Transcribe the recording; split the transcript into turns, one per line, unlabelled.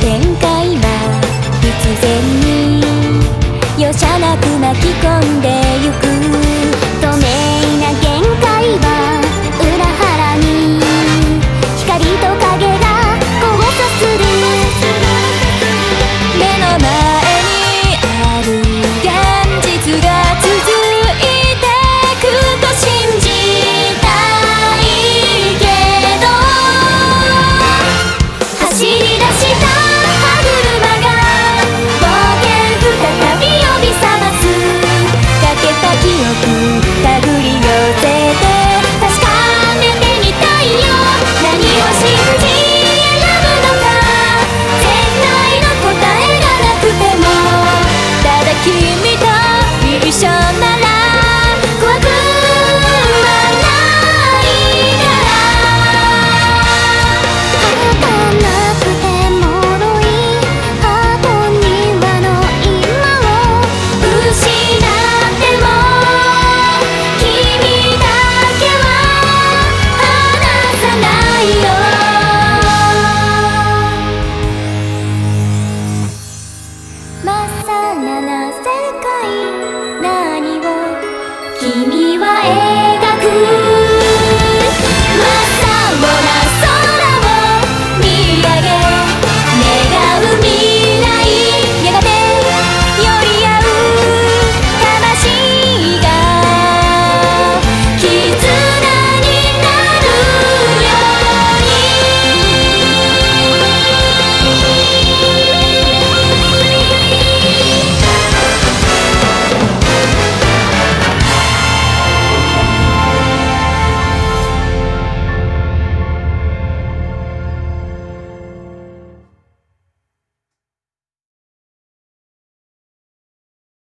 展開は必然に容赦なく巻き込んでゆく。君は永遠